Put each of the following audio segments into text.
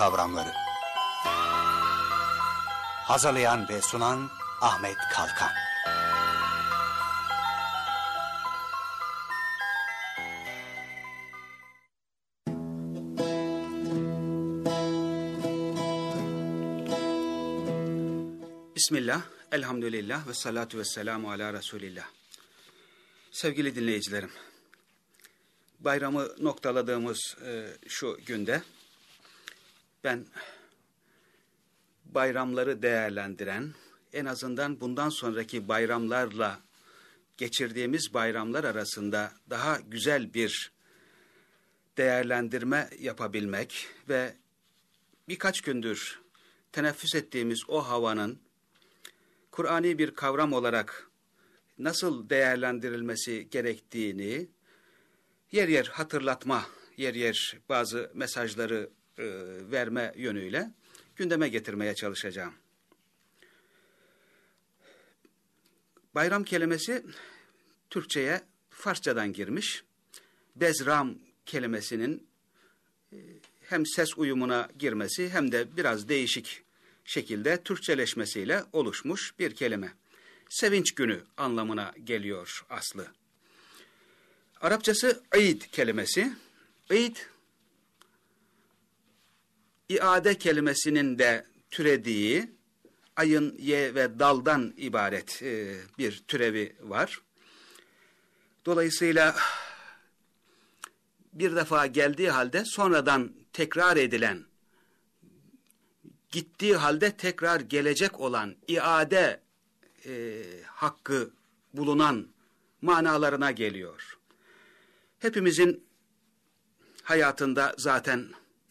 kavramları. Hazırlayan ve sunan Ahmet Kalkan. Bismillah, elhamdülillah ve salatu ve selamu ala Resulillah. Sevgili dinleyicilerim, bayramı noktaladığımız e, şu günde ben bayramları değerlendiren, en azından bundan sonraki bayramlarla geçirdiğimiz bayramlar arasında daha güzel bir değerlendirme yapabilmek ve birkaç gündür teneffüs ettiğimiz o havanın Kur'ani bir kavram olarak nasıl değerlendirilmesi gerektiğini yer yer hatırlatma, yer yer bazı mesajları e, verme yönüyle gündeme getirmeye çalışacağım. Bayram kelimesi Türkçe'ye Farsçadan girmiş. Bezram kelimesinin e, hem ses uyumuna girmesi hem de biraz değişik şekilde Türkçeleşmesiyle oluşmuş bir kelime. Sevinç günü anlamına geliyor aslı. Arapçası Eid kelimesi. Eid, iade kelimesinin de türediği, ayın, ye ve daldan ibaret e, bir türevi var. Dolayısıyla bir defa geldiği halde sonradan tekrar edilen, gittiği halde tekrar gelecek olan iade e, hakkı bulunan manalarına geliyor. Hepimizin hayatında zaten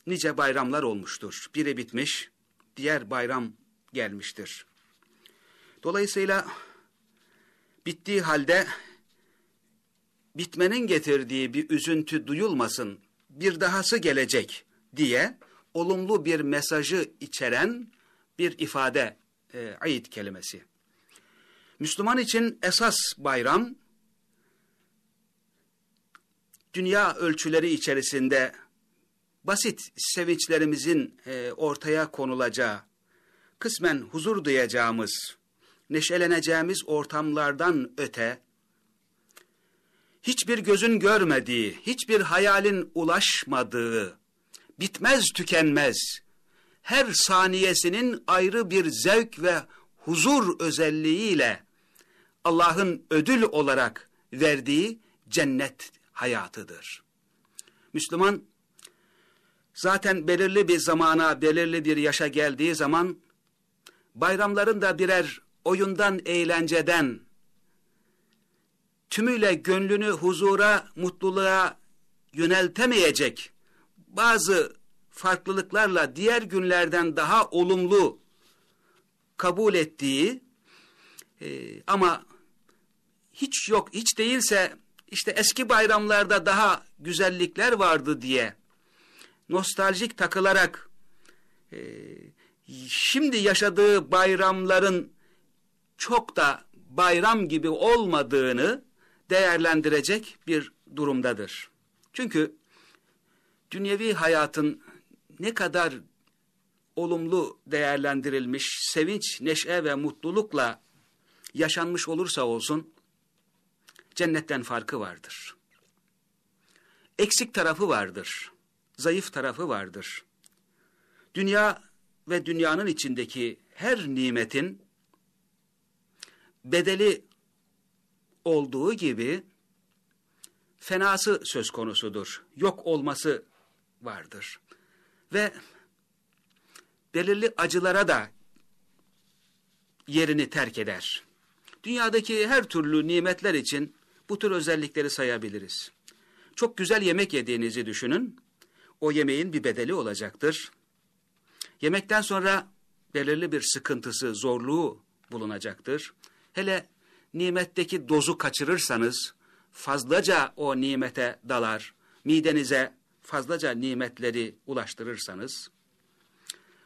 nice bayramlar olmuştur. Biri bitmiş, diğer bayram gelmiştir. Dolayısıyla bittiği halde bitmenin getirdiği bir üzüntü duyulmasın, bir dahası gelecek diye olumlu bir mesajı içeren bir ifade e, ayet kelimesi. Müslüman için esas bayram, dünya ölçüleri içerisinde basit sevinçlerimizin e, ortaya konulacağı, kısmen huzur duyacağımız, neşeleneceğimiz ortamlardan öte, hiçbir gözün görmediği, hiçbir hayalin ulaşmadığı, bitmez tükenmez, her saniyesinin ayrı bir zevk ve huzur özelliğiyle Allah'ın ödül olarak verdiği cennet hayatıdır. Müslüman zaten belirli bir zamana, belirli bir yaşa geldiği zaman bayramların da birer oyundan, eğlenceden, tümüyle gönlünü huzura, mutluluğa yöneltemeyecek bazı farklılıklarla diğer günlerden daha olumlu kabul ettiği e, ama hiç yok, hiç değilse işte eski bayramlarda daha güzellikler vardı diye nostaljik takılarak e, şimdi yaşadığı bayramların çok da bayram gibi olmadığını değerlendirecek bir durumdadır. Çünkü dünyevi hayatın ne kadar olumlu değerlendirilmiş, sevinç, neşe ve mutlulukla yaşanmış olursa olsun, cennetten farkı vardır. Eksik tarafı vardır, zayıf tarafı vardır. Dünya ve dünyanın içindeki her nimetin bedeli olduğu gibi fenası söz konusudur. Yok olması vardır. Ve belirli acılara da yerini terk eder. Dünyadaki her türlü nimetler için bu tür özellikleri sayabiliriz. Çok güzel yemek yediğinizi düşünün. O yemeğin bir bedeli olacaktır. Yemekten sonra belirli bir sıkıntısı, zorluğu bulunacaktır. Hele nimetteki dozu kaçırırsanız fazlaca o nimete dalar, midenize fazlaca nimetleri ulaştırırsanız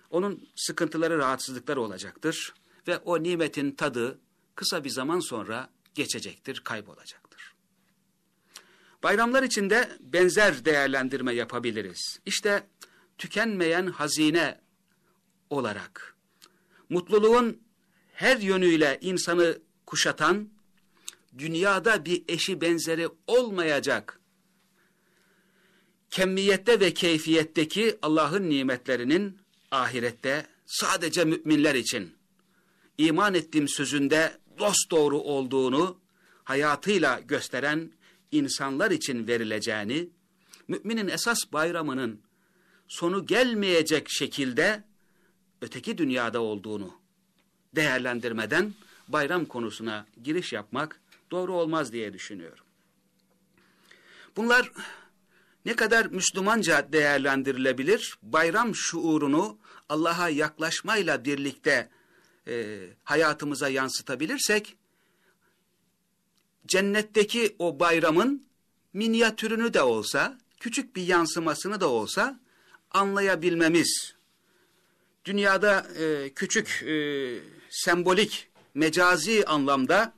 onun sıkıntıları, rahatsızlıkları olacaktır ve o nimetin tadı kısa bir zaman sonra geçecektir, kaybolacaktır. Bayramlar içinde benzer değerlendirme yapabiliriz. İşte tükenmeyen hazine olarak, mutluluğun her yönüyle insanı kuşatan, dünyada bir eşi benzeri olmayacak, kemmiyette ve keyfiyetteki Allah'ın nimetlerinin ahirette sadece müminler için iman ettiğim sözünde dost doğru olduğunu hayatıyla gösteren insanlar için verileceğini, müminin esas bayramının sonu gelmeyecek şekilde öteki dünyada olduğunu değerlendirmeden bayram konusuna giriş yapmak doğru olmaz diye düşünüyorum. Bunlar ne kadar Müslümanca değerlendirilebilir? Bayram şuurunu Allah'a yaklaşmayla birlikte e, hayatımıza yansıtabilirsek, cennetteki o bayramın minyatürünü de olsa, küçük bir yansımasını da olsa anlayabilmemiz, dünyada e, küçük e, sembolik, mecazi anlamda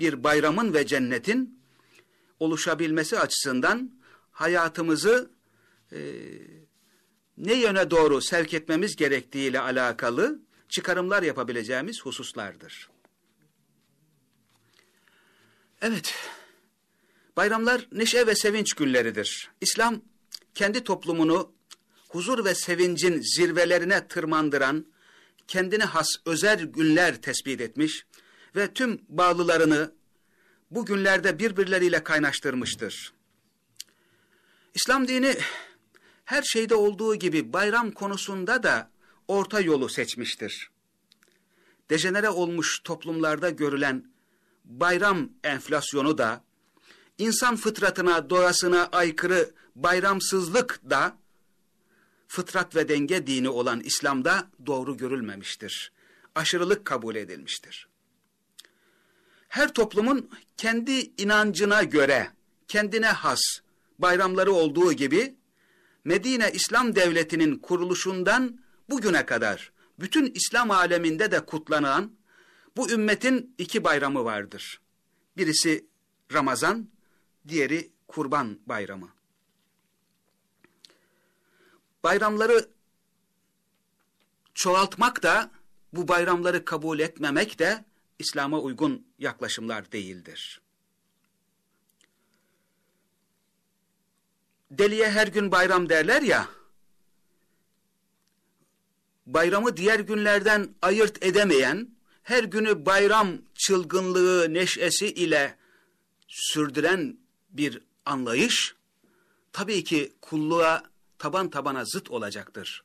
bir bayramın ve cennetin oluşabilmesi açısından hayatımızı e, ne yöne doğru sevk etmemiz gerektiğiyle alakalı çıkarımlar yapabileceğimiz hususlardır. Evet, bayramlar neşe ve sevinç günleridir. İslam kendi toplumunu huzur ve sevincin zirvelerine tırmandıran, kendine has özel günler tespit etmiş ve tüm bağlılarını bu günlerde birbirleriyle kaynaştırmıştır. İslam dini her şeyde olduğu gibi bayram konusunda da orta yolu seçmiştir. Dejenere olmuş toplumlarda görülen bayram enflasyonu da, insan fıtratına, doğasına aykırı bayramsızlık da, fıtrat ve denge dini olan İslam'da doğru görülmemiştir. Aşırılık kabul edilmiştir. Her toplumun kendi inancına göre, kendine has bayramları olduğu gibi, Medine İslam Devleti'nin kuruluşundan bugüne kadar bütün İslam aleminde de kutlanan bu ümmetin iki bayramı vardır. Birisi Ramazan, diğeri Kurban Bayramı. Bayramları çoğaltmak da bu bayramları kabul etmemek de İslam'a uygun yaklaşımlar değildir. Deliye her gün bayram derler ya, bayramı diğer günlerden ayırt edemeyen, her günü bayram çılgınlığı, neşesi ile sürdüren bir anlayış, tabii ki kulluğa taban tabana zıt olacaktır.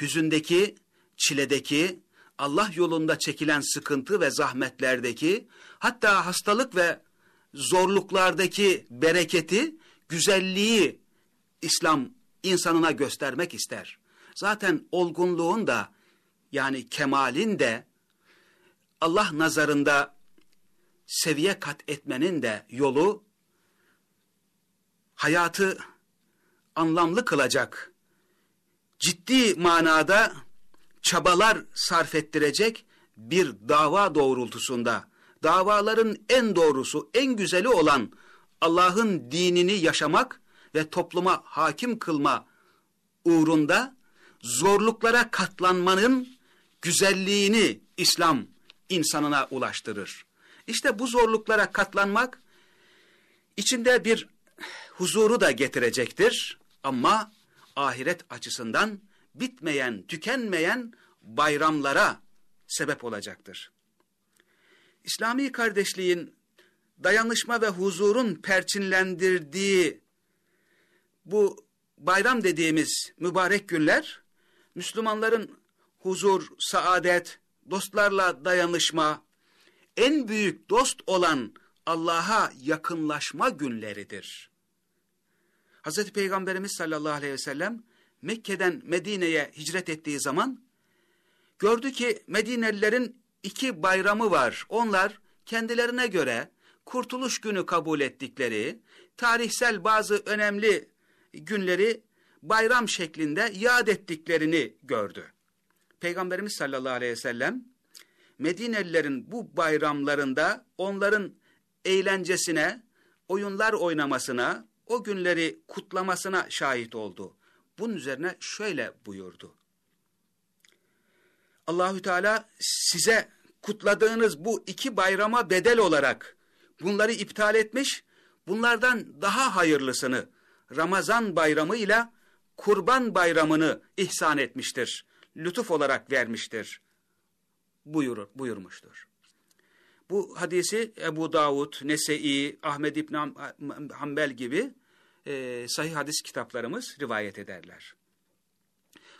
Hüzündeki, çiledeki, Allah yolunda çekilen sıkıntı ve zahmetlerdeki, hatta hastalık ve zorluklardaki bereketi, güzelliği İslam insanına göstermek ister. Zaten olgunluğun da yani kemalin de Allah nazarında seviye kat etmenin de yolu hayatı anlamlı kılacak, ciddi manada çabalar sarf ettirecek bir dava doğrultusunda, davaların en doğrusu, en güzeli olan Allah'ın dinini yaşamak ve topluma hakim kılma uğrunda zorluklara katlanmanın güzelliğini İslam insanına ulaştırır. İşte bu zorluklara katlanmak içinde bir huzuru da getirecektir ama ahiret açısından bitmeyen, tükenmeyen bayramlara sebep olacaktır. İslami kardeşliğin dayanışma ve huzurun perçinlendirdiği bu bayram dediğimiz mübarek günler, Müslümanların huzur, saadet, dostlarla dayanışma, en büyük dost olan Allah'a yakınlaşma günleridir. Hz. Peygamberimiz sallallahu aleyhi ve sellem Mekke'den Medine'ye hicret ettiği zaman gördü ki Medinelilerin iki bayramı var. Onlar kendilerine göre kurtuluş günü kabul ettikleri tarihsel bazı önemli günleri bayram şeklinde yad ettiklerini gördü. Peygamberimiz sallallahu aleyhi ve sellem Medinelilerin bu bayramlarında onların eğlencesine, oyunlar oynamasına, o günleri kutlamasına şahit oldu. bunun üzerine şöyle buyurdu. Allahü Teala size kutladığınız bu iki bayrama bedel olarak bunları iptal etmiş, bunlardan daha hayırlısını Ramazan bayramı ile Kurban bayramını ihsan etmiştir. Lütuf olarak vermiştir. Buyurur, buyurmuştur. Bu hadisi Ebu Davud, Nese'i, Ahmed İbn Hanbel gibi e, sahih hadis kitaplarımız rivayet ederler.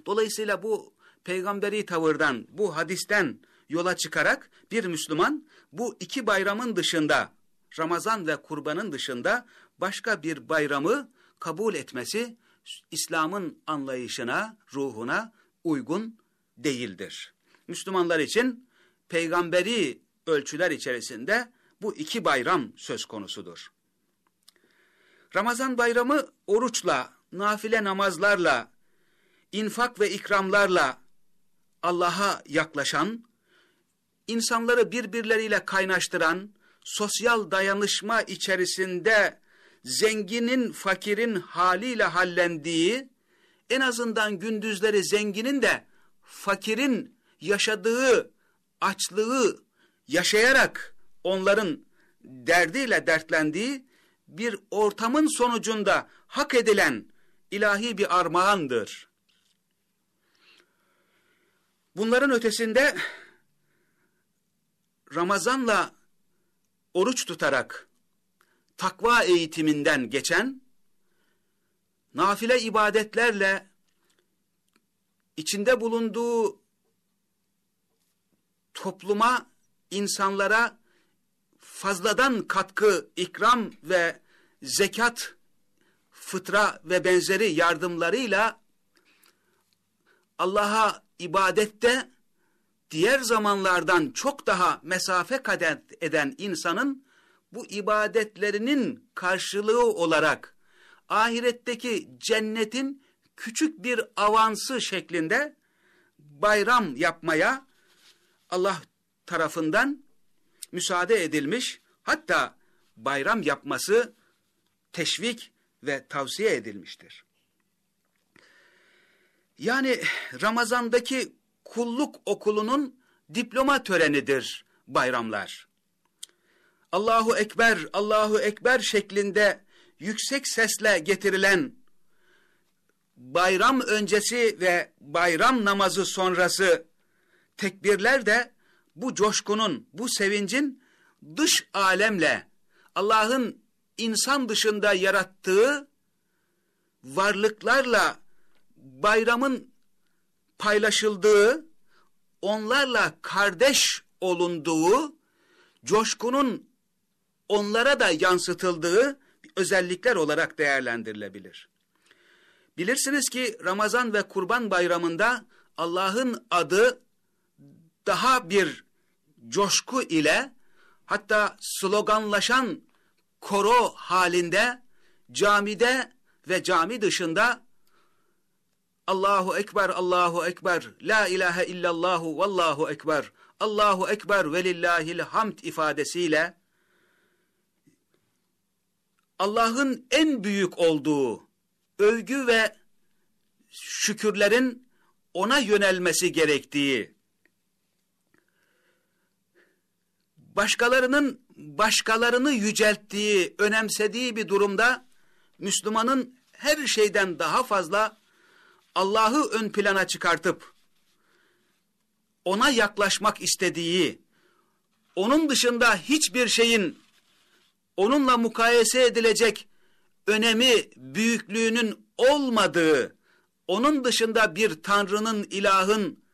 Dolayısıyla bu peygamberi tavırdan, bu hadisten yola çıkarak bir Müslüman bu iki bayramın dışında, Ramazan ve kurbanın dışında başka bir bayramı kabul etmesi İslam'ın anlayışına, ruhuna uygun değildir. Müslümanlar için peygamberi ölçüler içerisinde bu iki bayram söz konusudur. Ramazan bayramı oruçla, nafile namazlarla, infak ve ikramlarla Allah'a yaklaşan, insanları birbirleriyle kaynaştıran, sosyal dayanışma içerisinde zenginin fakirin haliyle hallendiği, en azından gündüzleri zenginin de fakirin yaşadığı açlığı yaşayarak onların derdiyle dertlendiği bir ortamın sonucunda hak edilen ilahi bir armağandır. Bunların ötesinde Ramazan'la oruç tutarak takva eğitiminden geçen, nafile ibadetlerle içinde bulunduğu topluma, insanlara fazladan katkı, ikram ve zekat, fıtra ve benzeri yardımlarıyla Allah'a ibadette diğer zamanlardan çok daha mesafe kat eden insanın bu ibadetlerinin karşılığı olarak ahiretteki cennetin küçük bir avansı şeklinde bayram yapmaya Allah tarafından müsaade edilmiş. Hatta bayram yapması teşvik ve tavsiye edilmiştir. Yani Ramazan'daki kulluk okulunun diploma törenidir bayramlar. Allahu Ekber, Allahu Ekber şeklinde yüksek sesle getirilen bayram öncesi ve bayram namazı sonrası tekbirler de bu coşkunun, bu sevincin dış alemle Allah'ın insan dışında yarattığı varlıklarla bayramın paylaşıldığı, onlarla kardeş olunduğu, coşkunun onlara da yansıtıldığı özellikler olarak değerlendirilebilir. Bilirsiniz ki Ramazan ve Kurban Bayramı'nda Allah'ın adı daha bir coşku ile hatta sloganlaşan koro halinde camide ve cami dışında Allahu Ekber, Allahu Ekber, La ilahe illallahu, Vallahu Ekber, Allahu Ekber ve lillahil hamd ifadesiyle Allah'ın en büyük olduğu övgü ve şükürlerin ona yönelmesi gerektiği, başkalarının başkalarını yücelttiği, önemsediği bir durumda Müslümanın her şeyden daha fazla Allah'ı ön plana çıkartıp ona yaklaşmak istediği, onun dışında hiçbir şeyin onunla mukayese edilecek önemi, büyüklüğünün olmadığı, onun dışında bir tanrının, ilahın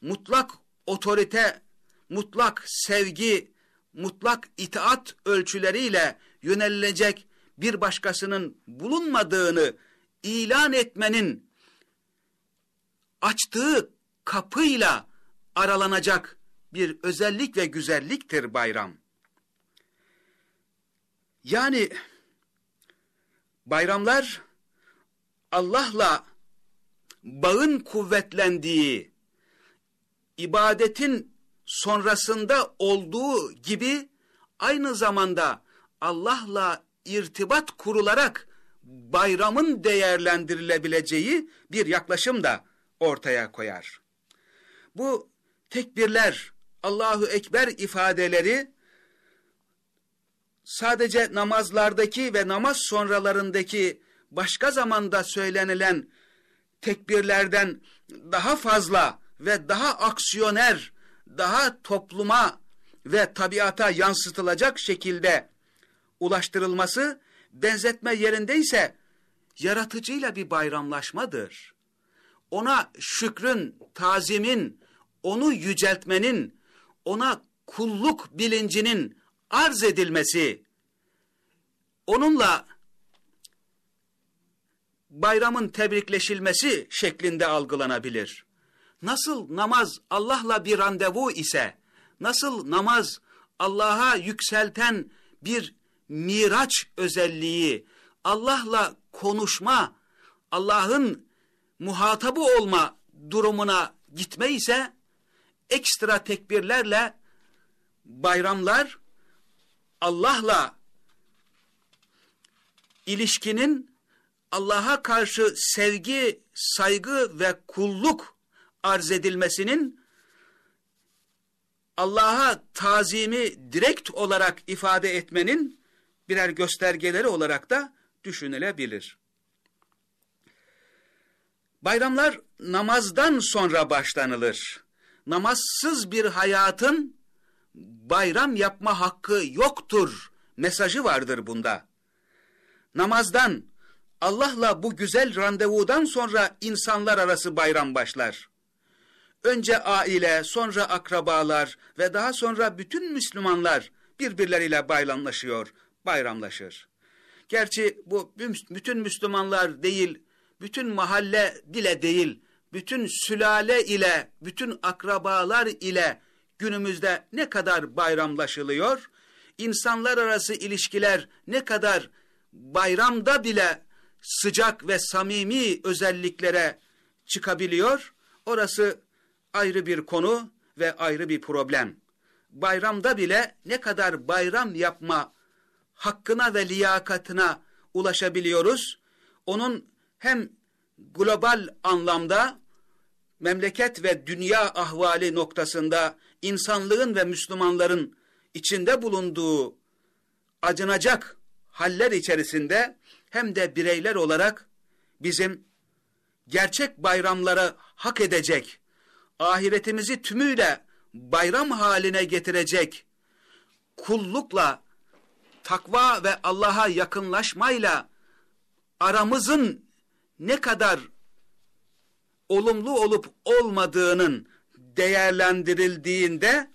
mutlak otorite, mutlak sevgi, mutlak itaat ölçüleriyle yönelilecek bir başkasının bulunmadığını ilan etmenin açtığı kapıyla aralanacak bir özellik ve güzelliktir bayram. Yani bayramlar Allah'la bağın kuvvetlendiği, ibadetin sonrasında olduğu gibi aynı zamanda Allah'la irtibat kurularak bayramın değerlendirilebileceği bir yaklaşım da ortaya koyar. Bu tekbirler, Allahu Ekber ifadeleri sadece namazlardaki ve namaz sonralarındaki başka zamanda söylenilen tekbirlerden daha fazla ve daha aksiyoner, daha topluma ve tabiata yansıtılacak şekilde ulaştırılması benzetme yerindeyse yaratıcıyla bir bayramlaşmadır. Ona şükrün, tazimin, onu yüceltmenin, ona kulluk bilincinin arz edilmesi, onunla bayramın tebrikleşilmesi şeklinde algılanabilir. Nasıl namaz Allah'la bir randevu ise, nasıl namaz Allah'a yükselten bir miraç özelliği, Allah'la konuşma, Allah'ın muhatabı olma durumuna gitme ise, ekstra tekbirlerle bayramlar Allah'la ilişkinin Allah'a karşı sevgi, saygı ve kulluk arz edilmesinin Allah'a tazimi direkt olarak ifade etmenin birer göstergeleri olarak da düşünülebilir. Bayramlar namazdan sonra başlanılır. Namazsız bir hayatın bayram yapma hakkı yoktur mesajı vardır bunda. Namazdan, Allah'la bu güzel randevudan sonra insanlar arası bayram başlar. Önce aile, sonra akrabalar ve daha sonra bütün Müslümanlar birbirleriyle bayramlaşıyor, bayramlaşır. Gerçi bu bütün Müslümanlar değil, bütün mahalle bile değil, bütün sülale ile, bütün akrabalar ile günümüzde ne kadar bayramlaşılıyor, insanlar arası ilişkiler ne kadar bayramda bile sıcak ve samimi özelliklere çıkabiliyor, orası ayrı bir konu ve ayrı bir problem. Bayramda bile ne kadar bayram yapma hakkına ve liyakatına ulaşabiliyoruz, onun hem global anlamda memleket ve dünya ahvali noktasında insanlığın ve Müslümanların içinde bulunduğu acınacak haller içerisinde hem de bireyler olarak bizim gerçek bayramlara hak edecek, ahiretimizi tümüyle bayram haline getirecek, kullukla, takva ve Allah'a yakınlaşmayla aramızın ne kadar olumlu olup olmadığının değerlendirildiğinde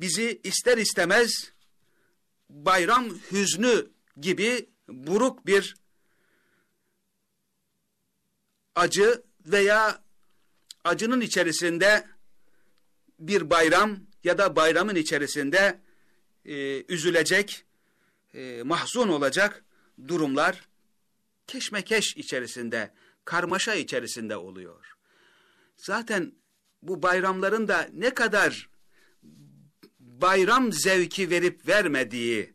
bizi ister istemez bayram hüznü gibi buruk bir acı veya acının içerisinde bir bayram ya da bayramın içerisinde e, üzülecek, e, mahzun olacak durumlar keşmekeş içerisinde, karmaşa içerisinde oluyor. Zaten bu bayramların da ne kadar bayram zevki verip vermediği,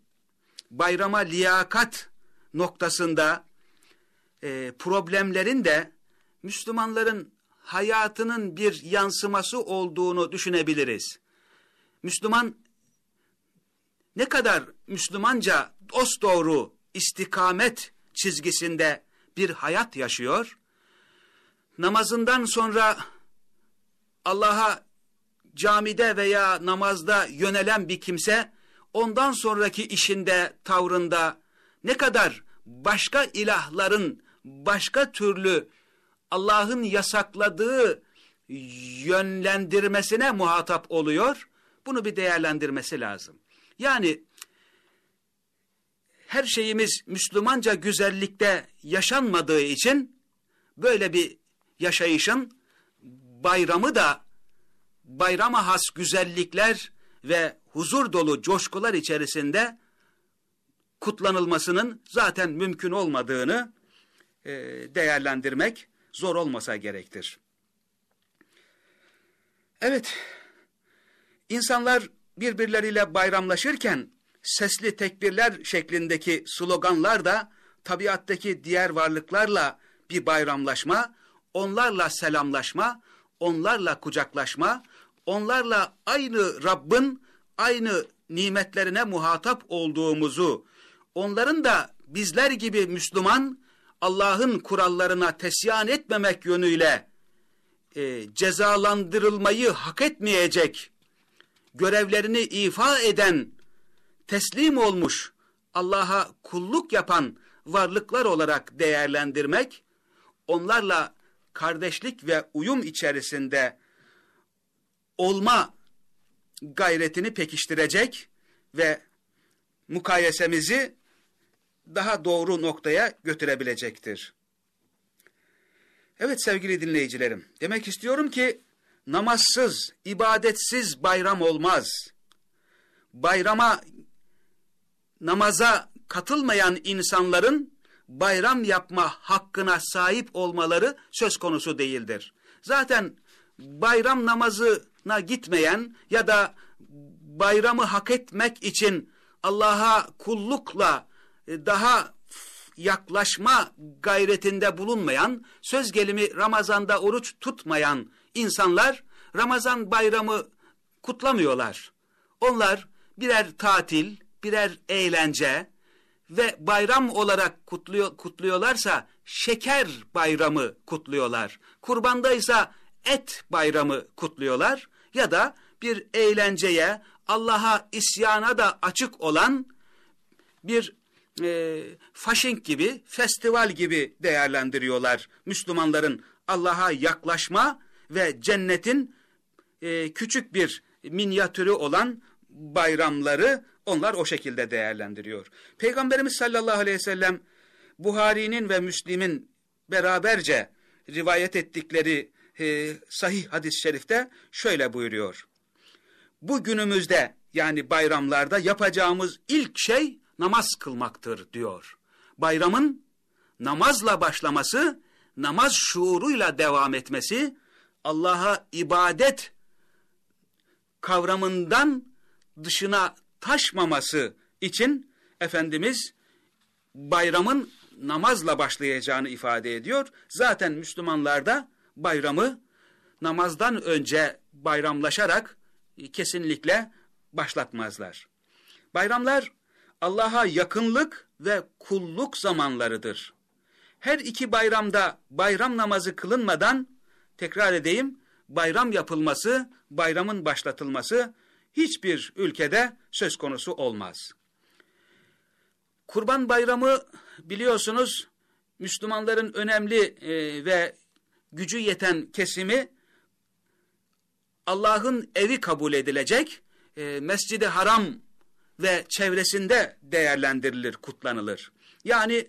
bayrama liyakat noktasında e, problemlerin de Müslümanların hayatının bir yansıması olduğunu düşünebiliriz. Müslüman ne kadar Müslümanca dosdoğru istikamet çizgisinde bir hayat yaşıyor, namazından sonra Allah'a camide veya namazda yönelen bir kimse, ondan sonraki işinde, tavrında ne kadar başka ilahların, başka türlü Allah'ın yasakladığı yönlendirmesine muhatap oluyor, bunu bir değerlendirmesi lazım. Yani her şeyimiz Müslümanca güzellikte yaşanmadığı için böyle bir yaşayışın bayramı da bayrama has güzellikler ve huzur dolu coşkular içerisinde kutlanılmasının zaten mümkün olmadığını e, değerlendirmek zor olmasa gerektir. Evet, insanlar birbirleriyle bayramlaşırken sesli tekbirler şeklindeki sloganlar da tabiattaki diğer varlıklarla bir bayramlaşma, onlarla selamlaşma, onlarla kucaklaşma, onlarla aynı Rabbin aynı nimetlerine muhatap olduğumuzu, onların da bizler gibi Müslüman, Allah'ın kurallarına tesyan etmemek yönüyle e, cezalandırılmayı hak etmeyecek, görevlerini ifa eden, teslim olmuş, Allah'a kulluk yapan varlıklar olarak değerlendirmek, onlarla kardeşlik ve uyum içerisinde olma gayretini pekiştirecek ve mukayesemizi daha doğru noktaya götürebilecektir. Evet sevgili dinleyicilerim, demek istiyorum ki namazsız, ibadetsiz bayram olmaz. Bayrama, namaza katılmayan insanların bayram yapma hakkına sahip olmaları söz konusu değildir. Zaten bayram namazına gitmeyen ya da bayramı hak etmek için Allah'a kullukla e, daha yaklaşma gayretinde bulunmayan, söz gelimi Ramazan'da oruç tutmayan insanlar Ramazan bayramı kutlamıyorlar. Onlar birer tatil, birer eğlence ve bayram olarak kutluyor, kutluyorlarsa şeker bayramı kutluyorlar. Kurbandaysa et bayramı kutluyorlar ya da bir eğlenceye, Allah'a isyana da açık olan bir e, faşink gibi, festival gibi değerlendiriyorlar Müslümanların Allah'a yaklaşma ve cennetin e, küçük bir minyatürü olan bayramları onlar o şekilde değerlendiriyor. Peygamberimiz sallallahu aleyhi ve sellem Buhari'nin ve Müslim'in beraberce rivayet ettikleri e, sahih hadis-i şerifte şöyle buyuruyor. Bu günümüzde yani bayramlarda yapacağımız ilk şey namaz kılmaktır diyor. Bayramın namazla başlaması, namaz şuuruyla devam etmesi, Allah'a ibadet kavramından dışına taşmaması için Efendimiz bayramın namazla başlayacağını ifade ediyor. Zaten Müslümanlar da bayramı namazdan önce bayramlaşarak kesinlikle başlatmazlar. Bayramlar Allah'a yakınlık ve kulluk zamanlarıdır. Her iki bayramda bayram namazı kılınmadan, tekrar edeyim, bayram yapılması, bayramın başlatılması hiçbir ülkede söz konusu olmaz. Kurban bayramı biliyorsunuz Müslümanların önemli e, ve gücü yeten kesimi Allah'ın evi kabul edilecek, e, Mescid-i Haram ve çevresinde değerlendirilir, kutlanılır. Yani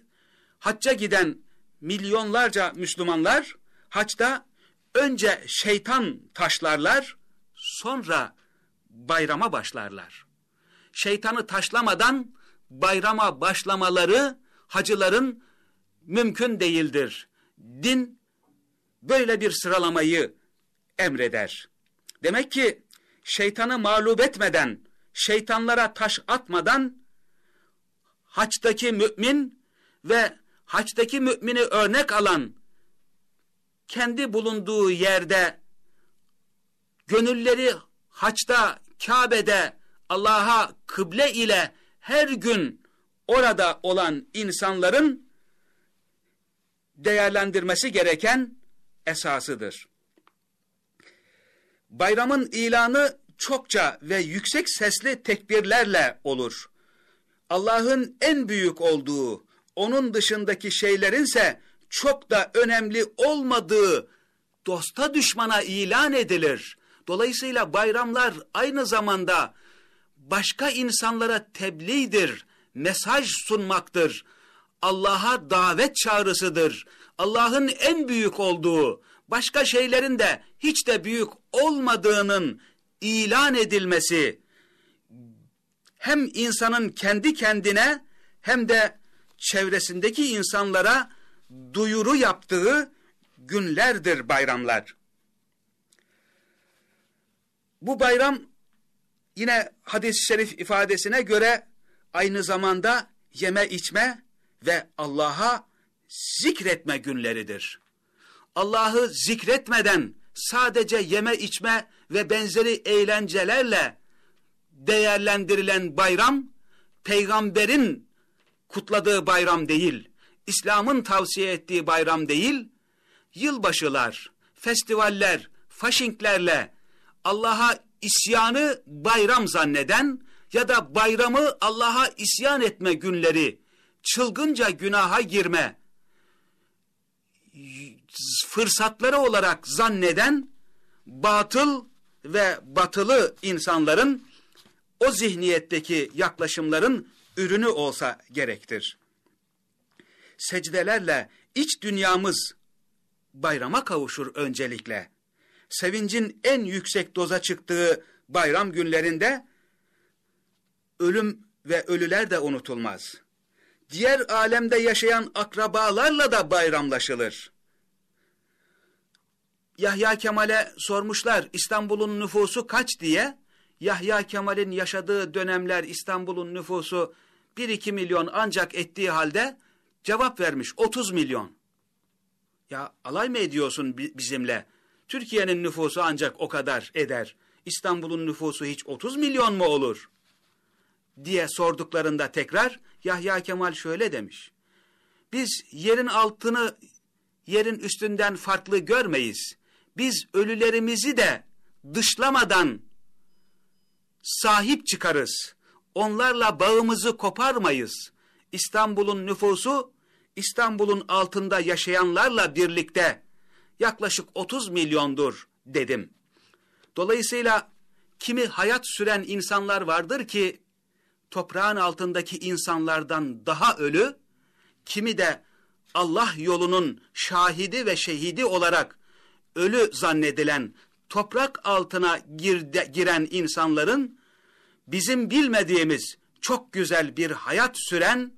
hacca giden milyonlarca Müslümanlar haçta önce şeytan taşlarlar, sonra bayrama başlarlar. Şeytanı taşlamadan bayrama başlamaları hacıların mümkün değildir. Din böyle bir sıralamayı emreder. Demek ki şeytanı mağlup etmeden, şeytanlara taş atmadan haçtaki mümin ve haçtaki mümini örnek alan kendi bulunduğu yerde gönülleri haçta, Kabe'de Allah'a kıble ile her gün orada olan insanların değerlendirmesi gereken esasıdır. Bayramın ilanı çokça ve yüksek sesli tekbirlerle olur. Allah'ın en büyük olduğu, onun dışındaki şeylerinse çok da önemli olmadığı dosta düşmana ilan edilir. Dolayısıyla bayramlar aynı zamanda başka insanlara tebliğdir, mesaj sunmaktır. Allah'a davet çağrısıdır. Allah'ın en büyük olduğu, başka şeylerin de hiç de büyük olmadığının ilan edilmesi hem insanın kendi kendine hem de çevresindeki insanlara duyuru yaptığı günlerdir bayramlar. Bu bayram yine hadis-i şerif ifadesine göre aynı zamanda yeme içme ve Allah'a zikretme günleridir. Allah'ı zikretmeden sadece yeme içme ve benzeri eğlencelerle değerlendirilen bayram, peygamberin kutladığı bayram değil, İslam'ın tavsiye ettiği bayram değil, yılbaşılar, festivaller, faşinklerle Allah'a isyanı bayram zanneden ya da bayramı Allah'a isyan etme günleri, çılgınca günaha girme fırsatları olarak zanneden batıl ve batılı insanların o zihniyetteki yaklaşımların ürünü olsa gerektir. Secdelerle iç dünyamız bayrama kavuşur öncelikle. Sevincin en yüksek doza çıktığı bayram günlerinde ölüm ve ölüler de unutulmaz. Diğer alemde yaşayan akrabalarla da bayramlaşılır. Yahya Kemal'e sormuşlar İstanbul'un nüfusu kaç diye. Yahya Kemal'in yaşadığı dönemler İstanbul'un nüfusu 1-2 milyon ancak ettiği halde cevap vermiş 30 milyon. Ya alay mı ediyorsun bizimle? Türkiye'nin nüfusu ancak o kadar eder. İstanbul'un nüfusu hiç 30 milyon mu olur? Diye sorduklarında tekrar Yahya Kemal şöyle demiş. Biz yerin altını yerin üstünden farklı görmeyiz. Biz ölülerimizi de dışlamadan sahip çıkarız. Onlarla bağımızı koparmayız. İstanbul'un nüfusu İstanbul'un altında yaşayanlarla birlikte yaklaşık 30 milyondur dedim. Dolayısıyla kimi hayat süren insanlar vardır ki toprağın altındaki insanlardan daha ölü, kimi de Allah yolunun şahidi ve şehidi olarak ölü zannedilen toprak altına girde, giren insanların bizim bilmediğimiz çok güzel bir hayat süren,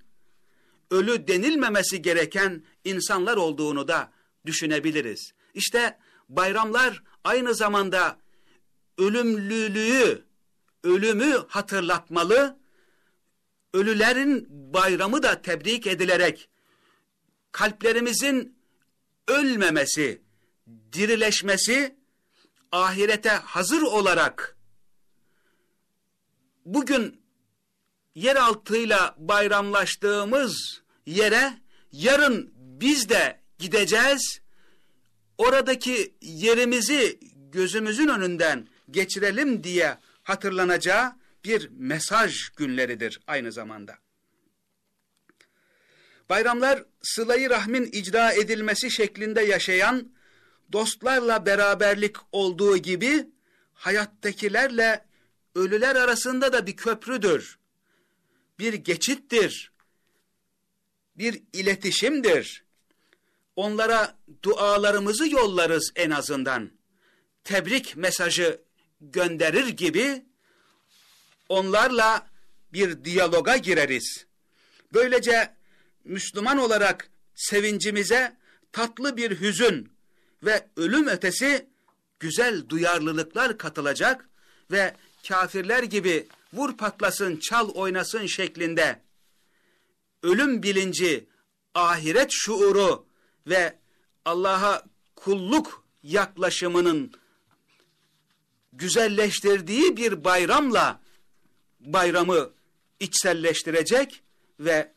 ölü denilmemesi gereken insanlar olduğunu da düşünebiliriz. İşte bayramlar aynı zamanda ölümlülüğü, ölümü hatırlatmalı, ölülerin bayramı da tebrik edilerek kalplerimizin ölmemesi, dirileşmesi, ahirete hazır olarak bugün yeraltıyla bayramlaştığımız yere yarın biz de gideceğiz. Oradaki yerimizi gözümüzün önünden geçirelim diye hatırlanacağı bir mesaj günleridir aynı zamanda. Bayramlar sılayı rahmin icra edilmesi şeklinde yaşayan dostlarla beraberlik olduğu gibi hayattakilerle ölüler arasında da bir köprüdür. Bir geçittir. Bir iletişimdir. Onlara dualarımızı yollarız en azından. Tebrik mesajı gönderir gibi onlarla bir diyaloga gireriz. Böylece Müslüman olarak sevincimize tatlı bir hüzün ve ölüm ötesi güzel duyarlılıklar katılacak ve kafirler gibi vur patlasın çal oynasın şeklinde ölüm bilinci, ahiret şuuru ve Allah'a kulluk yaklaşımının güzelleştirdiği bir bayramla bayramı içselleştirecek ve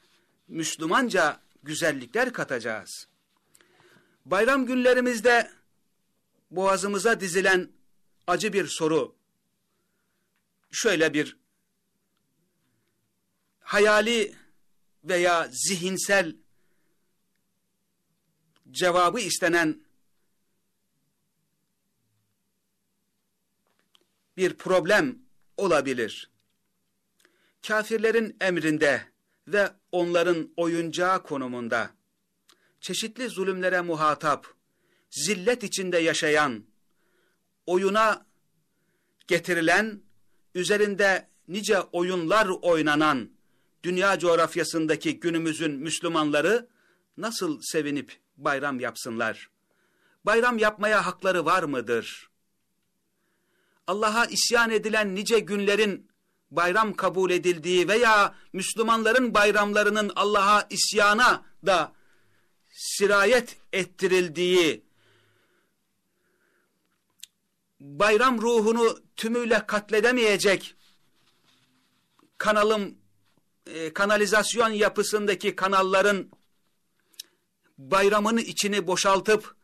Müslümanca güzellikler katacağız. Bayram günlerimizde boğazımıza dizilen acı bir soru, şöyle bir hayali veya zihinsel cevabı istenen bir problem olabilir. Kafirlerin emrinde ve onların oyuncağı konumunda, çeşitli zulümlere muhatap, zillet içinde yaşayan, oyuna getirilen, üzerinde nice oyunlar oynanan, dünya coğrafyasındaki günümüzün Müslümanları nasıl sevinip bayram yapsınlar? Bayram yapmaya hakları var mıdır? Allah'a isyan edilen nice günlerin bayram kabul edildiği veya Müslümanların bayramlarının Allah'a isyana da sirayet ettirildiği bayram ruhunu tümüyle katledemeyecek kanalım e, kanalizasyon yapısındaki kanalların bayramın içini boşaltıp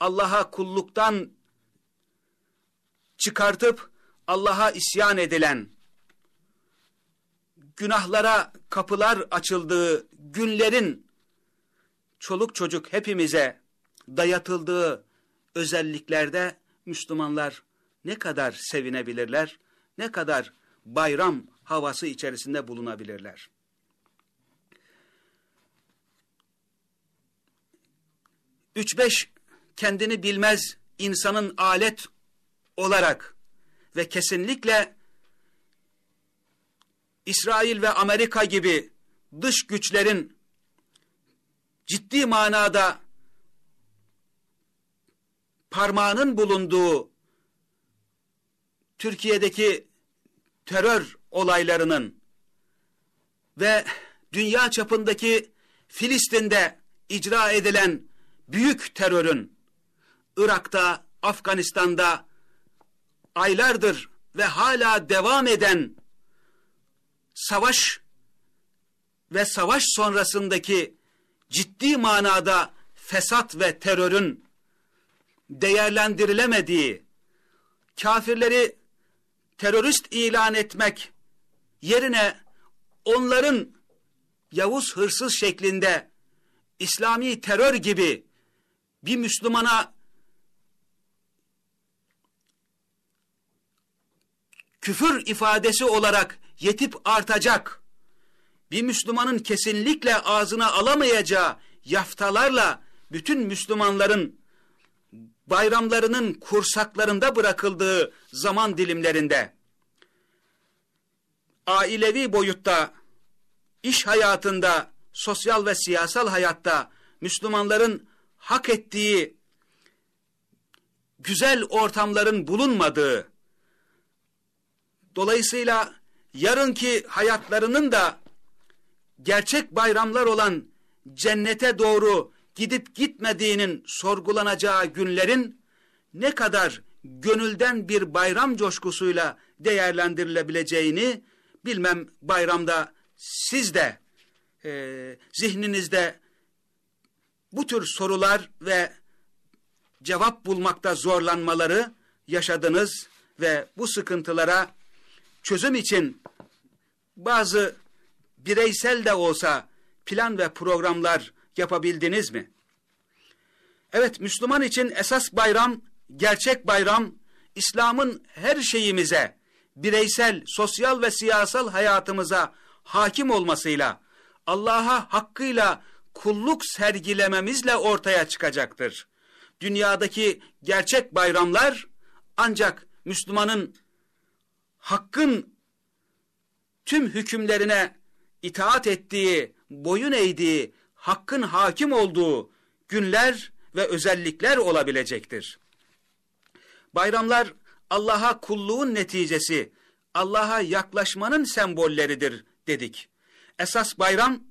Allah'a kulluktan çıkartıp Allah'a isyan edilen günahlara kapılar açıldığı günlerin çoluk çocuk hepimize dayatıldığı özelliklerde Müslümanlar ne kadar sevinebilirler, ne kadar bayram havası içerisinde bulunabilirler. Üç beş kendini bilmez insanın alet olarak ve kesinlikle İsrail ve Amerika gibi dış güçlerin ciddi manada parmağının bulunduğu Türkiye'deki terör olaylarının ve dünya çapındaki Filistin'de icra edilen büyük terörün Irak'ta, Afganistan'da aylardır ve hala devam eden savaş ve savaş sonrasındaki ciddi manada fesat ve terörün değerlendirilemediği, kafirleri terörist ilan etmek yerine onların Yavuz hırsız şeklinde İslami terör gibi bir Müslümana küfür ifadesi olarak yetip artacak, bir Müslümanın kesinlikle ağzına alamayacağı yaftalarla bütün Müslümanların bayramlarının kursaklarında bırakıldığı zaman dilimlerinde, ailevi boyutta, iş hayatında, sosyal ve siyasal hayatta Müslümanların hak ettiği güzel ortamların bulunmadığı, dolayısıyla yarınki hayatlarının da gerçek bayramlar olan cennete doğru gidip gitmediğinin sorgulanacağı günlerin ne kadar gönülden bir bayram coşkusuyla değerlendirilebileceğini bilmem bayramda siz de e, zihninizde bu tür sorular ve cevap bulmakta zorlanmaları yaşadınız ve bu sıkıntılara çözüm için bazı bireysel de olsa plan ve programlar yapabildiniz mi? Evet Müslüman için esas bayram, gerçek bayram, İslam'ın her şeyimize, bireysel, sosyal ve siyasal hayatımıza hakim olmasıyla, Allah'a hakkıyla kulluk sergilememizle ortaya çıkacaktır. Dünyadaki gerçek bayramlar ancak Müslümanın hakkın tüm hükümlerine itaat ettiği, boyun eğdiği, hakkın hakim olduğu günler ve özellikler olabilecektir. Bayramlar Allah'a kulluğun neticesi, Allah'a yaklaşmanın sembolleridir dedik. Esas bayram,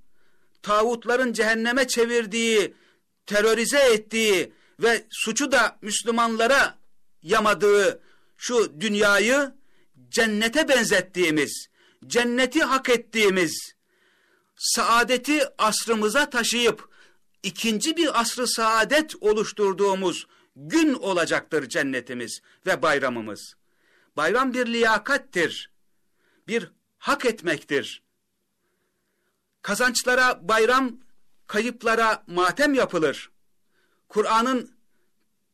tağutların cehenneme çevirdiği, terörize ettiği ve suçu da Müslümanlara yamadığı şu dünyayı cennete benzettiğimiz, cenneti hak ettiğimiz, saadeti asrımıza taşıyıp ikinci bir asrı saadet oluşturduğumuz gün olacaktır cennetimiz ve bayramımız. Bayram bir liyakattir, bir hak etmektir. Kazançlara bayram, kayıplara matem yapılır. Kur'an'ın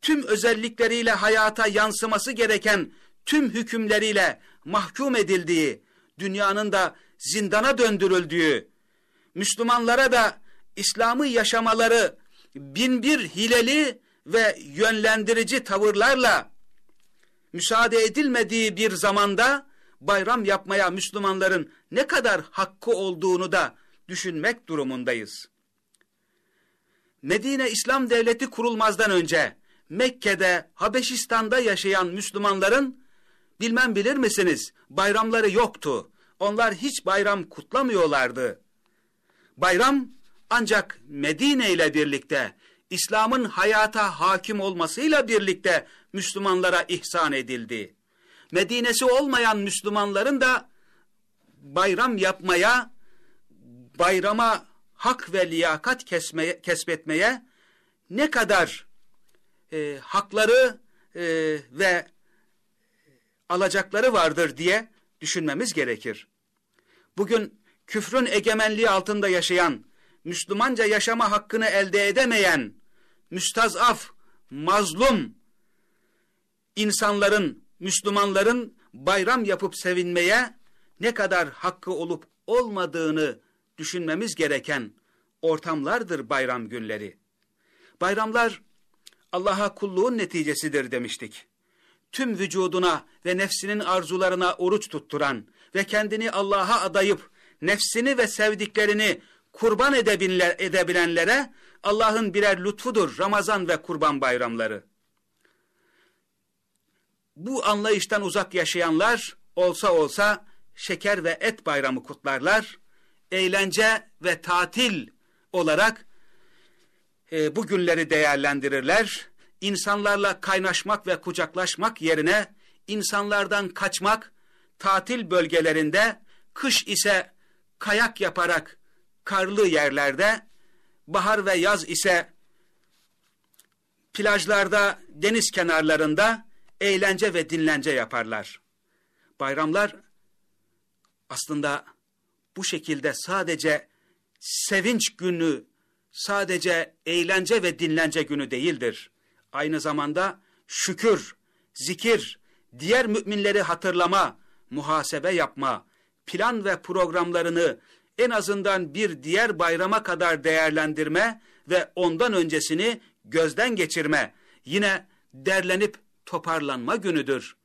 tüm özellikleriyle hayata yansıması gereken tüm hükümleriyle mahkum edildiği, dünyanın da zindana döndürüldüğü, Müslümanlara da İslam'ı yaşamaları binbir hileli ve yönlendirici tavırlarla müsaade edilmediği bir zamanda bayram yapmaya Müslümanların ne kadar hakkı olduğunu da düşünmek durumundayız. Medine İslam Devleti kurulmazdan önce Mekke'de, Habeşistan'da yaşayan Müslümanların bilmem bilir misiniz bayramları yoktu. Onlar hiç bayram kutlamıyorlardı. Bayram ancak Medine ile birlikte İslam'ın hayata hakim olmasıyla birlikte Müslümanlara ihsan edildi. Medine'si olmayan Müslümanların da bayram yapmaya, bayrama hak ve liyakat kesmeye, kesbetmeye ne kadar e, hakları e, ve alacakları vardır diye düşünmemiz gerekir. Bugün küfrün egemenliği altında yaşayan, Müslümanca yaşama hakkını elde edemeyen, müstazaf, mazlum insanların, Müslümanların bayram yapıp sevinmeye ne kadar hakkı olup olmadığını düşünmemiz gereken ortamlardır bayram günleri. Bayramlar Allah'a kulluğun neticesidir demiştik. Tüm vücuduna ve nefsinin arzularına oruç tutturan ve kendini Allah'a adayıp nefsini ve sevdiklerini kurban edebilenlere Allah'ın birer lütfudur Ramazan ve kurban bayramları. Bu anlayıştan uzak yaşayanlar olsa olsa şeker ve et bayramı kutlarlar. Eğlence ve tatil olarak e, bu günleri değerlendirirler. İnsanlarla kaynaşmak ve kucaklaşmak yerine insanlardan kaçmak, tatil bölgelerinde, kış ise kayak yaparak karlı yerlerde, bahar ve yaz ise plajlarda, deniz kenarlarında eğlence ve dinlence yaparlar. Bayramlar aslında bu şekilde sadece sevinç günü, sadece eğlence ve dinlence günü değildir. Aynı zamanda şükür, zikir, diğer müminleri hatırlama, muhasebe yapma, plan ve programlarını en azından bir diğer bayrama kadar değerlendirme ve ondan öncesini gözden geçirme, yine derlenip toparlanma günüdür.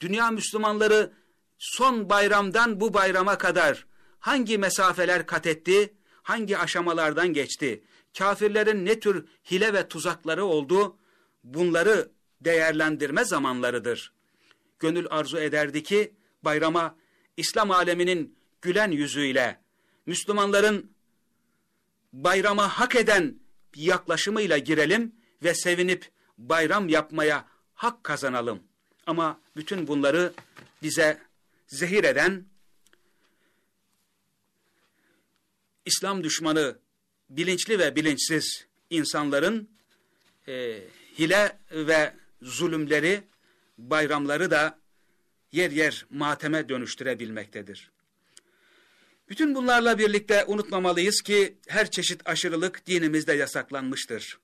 Dünya Müslümanları son bayramdan bu bayrama kadar hangi mesafeler kat etti, hangi aşamalardan geçti, kafirlerin ne tür hile ve tuzakları oldu, bunları değerlendirme zamanlarıdır. Gönül arzu ederdi ki bayrama İslam aleminin gülen yüzüyle, Müslümanların bayrama hak eden yaklaşımıyla girelim ve sevinip bayram yapmaya hak kazanalım. Ama bütün bunları bize zehir eden İslam düşmanı bilinçli ve bilinçsiz insanların e, hile ve zulümleri, bayramları da yer yer mateme dönüştürebilmektedir. Bütün bunlarla birlikte unutmamalıyız ki her çeşit aşırılık dinimizde yasaklanmıştır.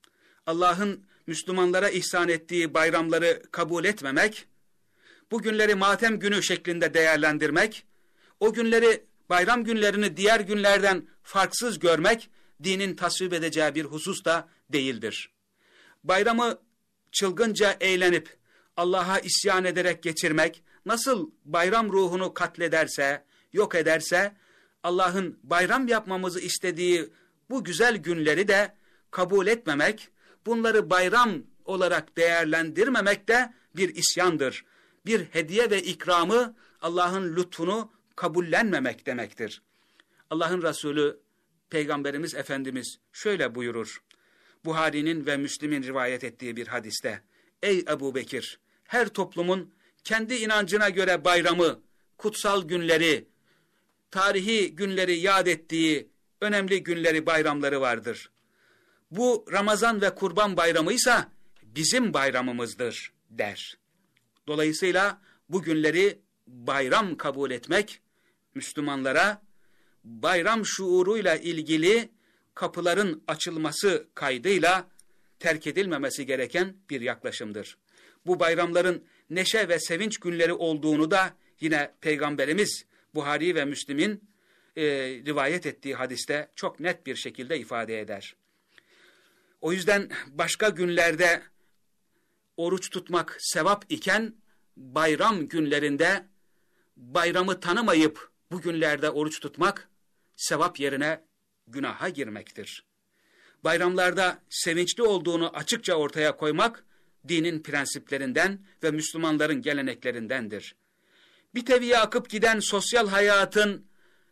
Allah'ın Müslümanlara ihsan ettiği bayramları kabul etmemek, bu günleri matem günü şeklinde değerlendirmek, o günleri bayram günlerini diğer günlerden farksız görmek, dinin tasvip edeceği bir husus da değildir. Bayramı çılgınca eğlenip Allah'a isyan ederek geçirmek, nasıl bayram ruhunu katlederse, yok ederse, Allah'ın bayram yapmamızı istediği bu güzel günleri de kabul etmemek, bunları bayram olarak değerlendirmemek de bir isyandır. Bir hediye ve ikramı Allah'ın lütfunu kabullenmemek demektir. Allah'ın Resulü Peygamberimiz Efendimiz şöyle buyurur. Buhari'nin ve Müslim'in rivayet ettiği bir hadiste. Ey Ebu Bekir! Her toplumun kendi inancına göre bayramı, kutsal günleri, tarihi günleri yad ettiği önemli günleri, bayramları vardır. Bu Ramazan ve Kurban bayramıysa bizim bayramımızdır der. Dolayısıyla bu günleri bayram kabul etmek Müslümanlara bayram şuuruyla ilgili kapıların açılması kaydıyla terk edilmemesi gereken bir yaklaşımdır. Bu bayramların neşe ve sevinç günleri olduğunu da yine Peygamberimiz Buhari ve Müslim'in e, rivayet ettiği hadiste çok net bir şekilde ifade eder. O yüzden başka günlerde oruç tutmak sevap iken bayram günlerinde bayramı tanımayıp bu günlerde oruç tutmak sevap yerine günaha girmektir. Bayramlarda sevinçli olduğunu açıkça ortaya koymak dinin prensiplerinden ve Müslümanların geleneklerindendir. Bir teviye akıp giden sosyal hayatın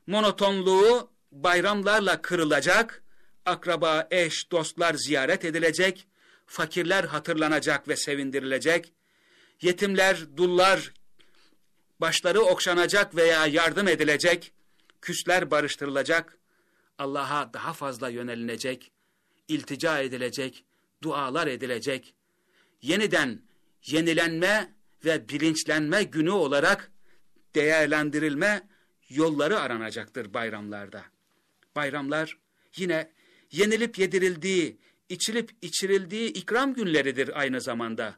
monotonluğu bayramlarla kırılacak, akraba, eş, dostlar ziyaret edilecek, fakirler hatırlanacak ve sevindirilecek, yetimler, dullar başları okşanacak veya yardım edilecek, küsler barıştırılacak, Allah'a daha fazla yönelinecek, iltica edilecek, dualar edilecek, yeniden yenilenme ve bilinçlenme günü olarak değerlendirilme yolları aranacaktır bayramlarda. Bayramlar yine yenilip yedirildiği, içilip içirildiği ikram günleridir aynı zamanda.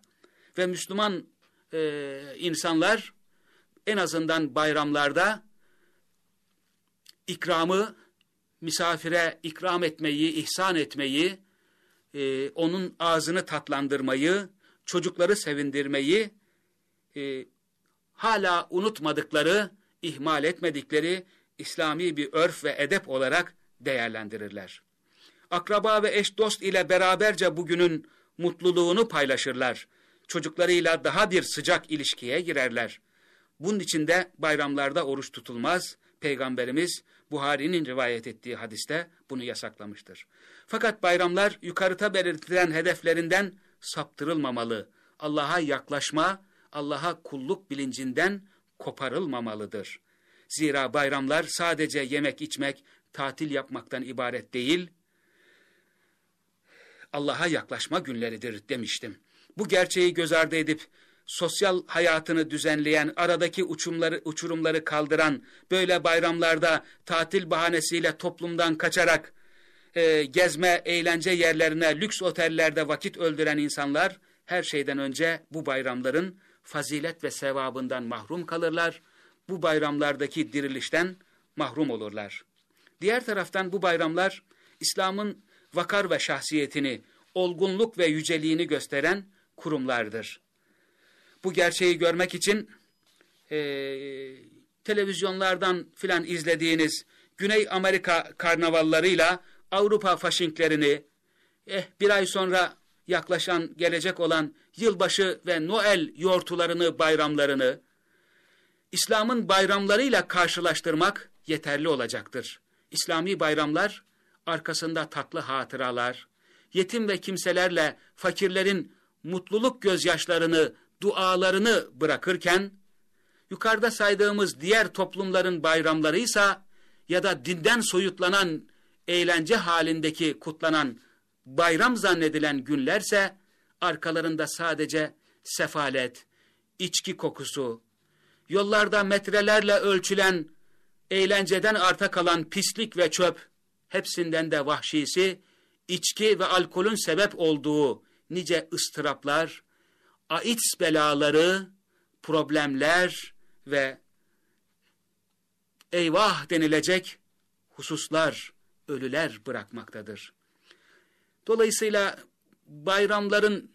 Ve Müslüman e, insanlar en azından bayramlarda ikramı, misafire ikram etmeyi, ihsan etmeyi, e, onun ağzını tatlandırmayı, çocukları sevindirmeyi e, hala unutmadıkları, ihmal etmedikleri İslami bir örf ve edep olarak değerlendirirler. Akraba ve eş dost ile beraberce bugünün mutluluğunu paylaşırlar. Çocuklarıyla daha bir sıcak ilişkiye girerler. Bunun için de bayramlarda oruç tutulmaz. Peygamberimiz Buhari'nin rivayet ettiği hadiste bunu yasaklamıştır. Fakat bayramlar yukarıda belirtilen hedeflerinden saptırılmamalı. Allah'a yaklaşma, Allah'a kulluk bilincinden koparılmamalıdır. Zira bayramlar sadece yemek içmek, tatil yapmaktan ibaret değil, Allah'a yaklaşma günleridir demiştim. Bu gerçeği göz ardı edip sosyal hayatını düzenleyen, aradaki uçumları, uçurumları kaldıran, böyle bayramlarda tatil bahanesiyle toplumdan kaçarak e, gezme, eğlence yerlerine, lüks otellerde vakit öldüren insanlar, her şeyden önce bu bayramların fazilet ve sevabından mahrum kalırlar, bu bayramlardaki dirilişten mahrum olurlar. Diğer taraftan bu bayramlar, İslam'ın vakar ve şahsiyetini, olgunluk ve yüceliğini gösteren kurumlardır. Bu gerçeği görmek için e, televizyonlardan filan izlediğiniz Güney Amerika karnavallarıyla Avrupa faşinklerini, eh bir ay sonra yaklaşan, gelecek olan yılbaşı ve Noel yortularını, bayramlarını, İslam'ın bayramlarıyla karşılaştırmak yeterli olacaktır. İslami bayramlar, arkasında tatlı hatıralar, yetim ve kimselerle fakirlerin mutluluk gözyaşlarını, dualarını bırakırken, yukarıda saydığımız diğer toplumların bayramlarıysa ya da dinden soyutlanan, eğlence halindeki kutlanan bayram zannedilen günlerse, arkalarında sadece sefalet, içki kokusu, yollarda metrelerle ölçülen, eğlenceden arta kalan pislik ve çöp, hepsinden de vahşisi, içki ve alkolün sebep olduğu nice ıstıraplar, AIDS belaları, problemler ve eyvah denilecek hususlar, ölüler bırakmaktadır. Dolayısıyla bayramların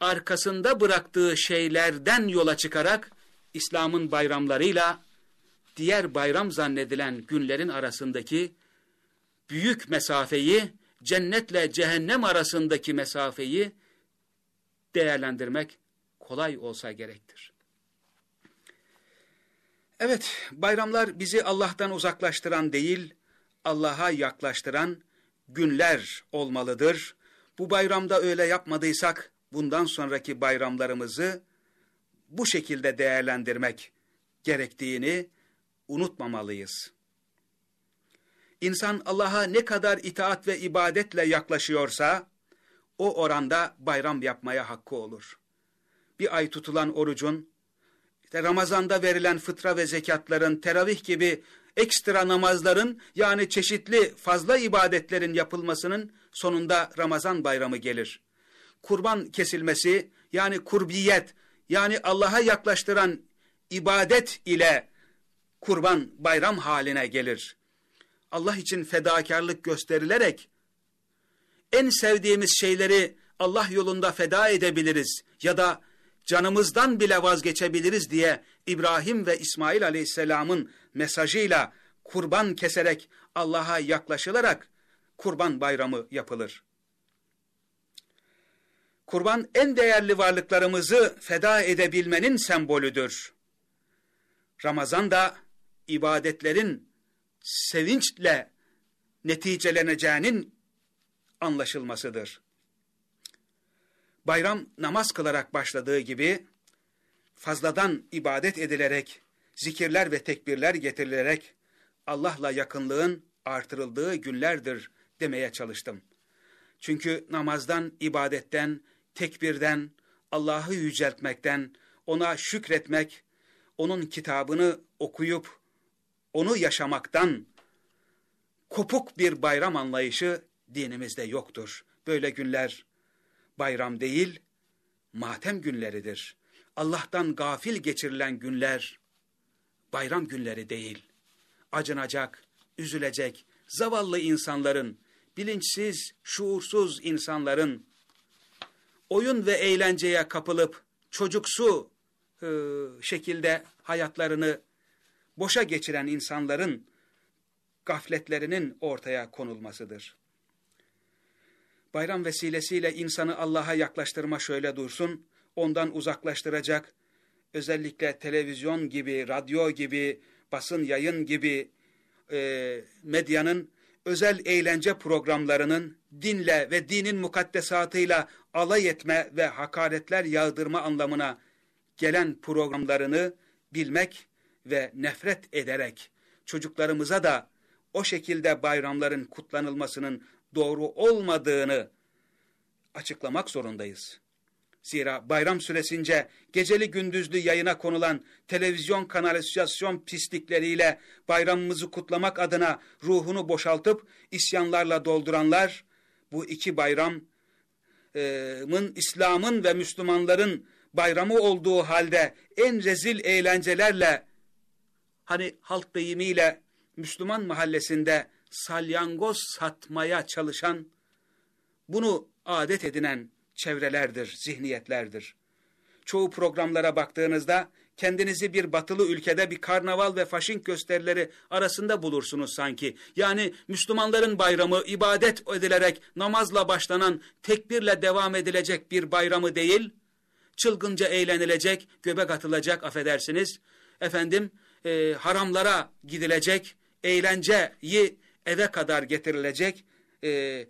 arkasında bıraktığı şeylerden yola çıkarak İslam'ın bayramlarıyla diğer bayram zannedilen günlerin arasındaki büyük mesafeyi, cennetle cehennem arasındaki mesafeyi değerlendirmek kolay olsa gerektir. Evet, bayramlar bizi Allah'tan uzaklaştıran değil, Allah'a yaklaştıran günler olmalıdır. Bu bayramda öyle yapmadıysak, bundan sonraki bayramlarımızı bu şekilde değerlendirmek gerektiğini unutmamalıyız. İnsan Allah'a ne kadar itaat ve ibadetle yaklaşıyorsa, o oranda bayram yapmaya hakkı olur. Bir ay tutulan orucun, işte Ramazan'da verilen fıtra ve zekatların, teravih gibi ekstra namazların yani çeşitli fazla ibadetlerin yapılmasının sonunda Ramazan bayramı gelir. Kurban kesilmesi yani kurbiyet yani Allah'a yaklaştıran ibadet ile kurban bayram haline gelir. Allah için fedakarlık gösterilerek en sevdiğimiz şeyleri Allah yolunda feda edebiliriz ya da canımızdan bile vazgeçebiliriz diye İbrahim ve İsmail aleyhisselamın mesajıyla kurban keserek Allah'a yaklaşılarak kurban bayramı yapılır. Kurban en değerli varlıklarımızı feda edebilmenin sembolüdür. Ramazan da ibadetlerin sevinçle neticeleneceğinin anlaşılmasıdır. Bayram namaz kılarak başladığı gibi fazladan ibadet edilerek, zikirler ve tekbirler getirilerek Allah'la yakınlığın artırıldığı günlerdir demeye çalıştım. Çünkü namazdan, ibadetten, tekbirden, Allah'ı yüceltmekten, ona şükretmek, onun kitabını okuyup onu yaşamaktan kopuk bir bayram anlayışı dinimizde yoktur. Böyle günler bayram değil, matem günleridir. Allah'tan gafil geçirilen günler bayram günleri değil. Acınacak, üzülecek, zavallı insanların, bilinçsiz, şuursuz insanların oyun ve eğlenceye kapılıp çocuksu e, şekilde hayatlarını boşa geçiren insanların gafletlerinin ortaya konulmasıdır. Bayram vesilesiyle insanı Allah'a yaklaştırma şöyle dursun, ondan uzaklaştıracak, özellikle televizyon gibi, radyo gibi, basın yayın gibi e, medyanın özel eğlence programlarının dinle ve dinin mukaddesatıyla alay etme ve hakaretler yağdırma anlamına gelen programlarını bilmek ve nefret ederek çocuklarımıza da o şekilde bayramların kutlanılmasının doğru olmadığını açıklamak zorundayız. Zira bayram süresince geceli gündüzlü yayına konulan televizyon kanalizasyon pislikleriyle bayramımızı kutlamak adına ruhunu boşaltıp isyanlarla dolduranlar bu iki bayramın İslam'ın ve Müslümanların bayramı olduğu halde en rezil eğlencelerle hani halk deyimiyle Müslüman mahallesinde salyangoz satmaya çalışan, bunu adet edinen çevrelerdir, zihniyetlerdir. Çoğu programlara baktığınızda kendinizi bir batılı ülkede bir karnaval ve faşink gösterileri arasında bulursunuz sanki. Yani Müslümanların bayramı ibadet edilerek namazla başlanan tekbirle devam edilecek bir bayramı değil, çılgınca eğlenilecek, göbek atılacak affedersiniz. Efendim e, haramlara gidilecek, eğlenceyi eve kadar getirilecek, e,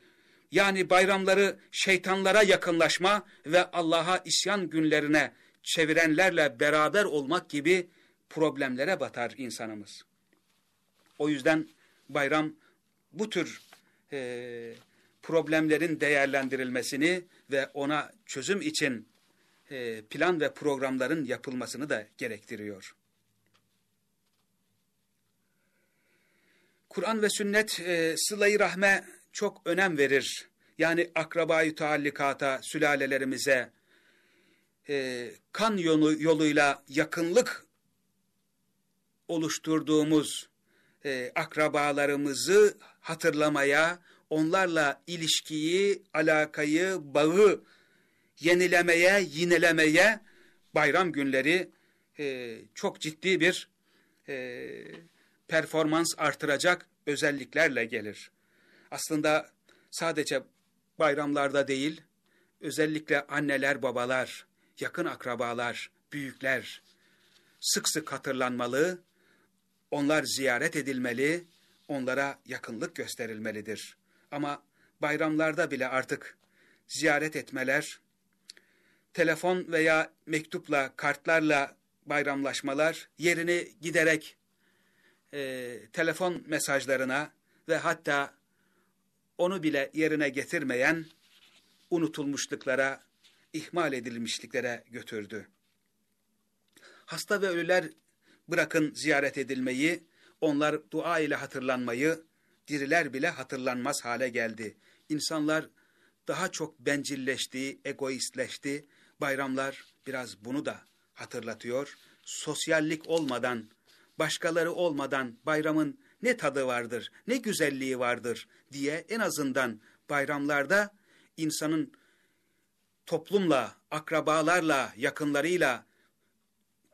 yani bayramları şeytanlara yakınlaşma ve Allah'a isyan günlerine çevirenlerle beraber olmak gibi problemlere batar insanımız. O yüzden bayram bu tür e, problemlerin değerlendirilmesini ve ona çözüm için e, plan ve programların yapılmasını da gerektiriyor. Kur'an ve sünnet e, sıla rahme çok önem verir. Yani akrabayı taallikata, sülalelerimize, e, kan yolu, yoluyla yakınlık oluşturduğumuz e, akrabalarımızı hatırlamaya, onlarla ilişkiyi, alakayı, bağı yenilemeye, yinelemeye bayram günleri e, çok ciddi bir e, performans artıracak özelliklerle gelir. Aslında sadece bayramlarda değil, özellikle anneler, babalar, yakın akrabalar, büyükler sık sık hatırlanmalı, onlar ziyaret edilmeli, onlara yakınlık gösterilmelidir. Ama bayramlarda bile artık ziyaret etmeler, telefon veya mektupla, kartlarla bayramlaşmalar yerini giderek e, telefon mesajlarına ve hatta onu bile yerine getirmeyen unutulmuşluklara, ihmal edilmişliklere götürdü. Hasta ve ölüler bırakın ziyaret edilmeyi, onlar dua ile hatırlanmayı, diriler bile hatırlanmaz hale geldi. İnsanlar daha çok bencilleşti, egoistleşti. Bayramlar biraz bunu da hatırlatıyor. Sosyallik olmadan, başkaları olmadan bayramın ne tadı vardır, ne güzelliği vardır diye en azından bayramlarda insanın toplumla, akrabalarla, yakınlarıyla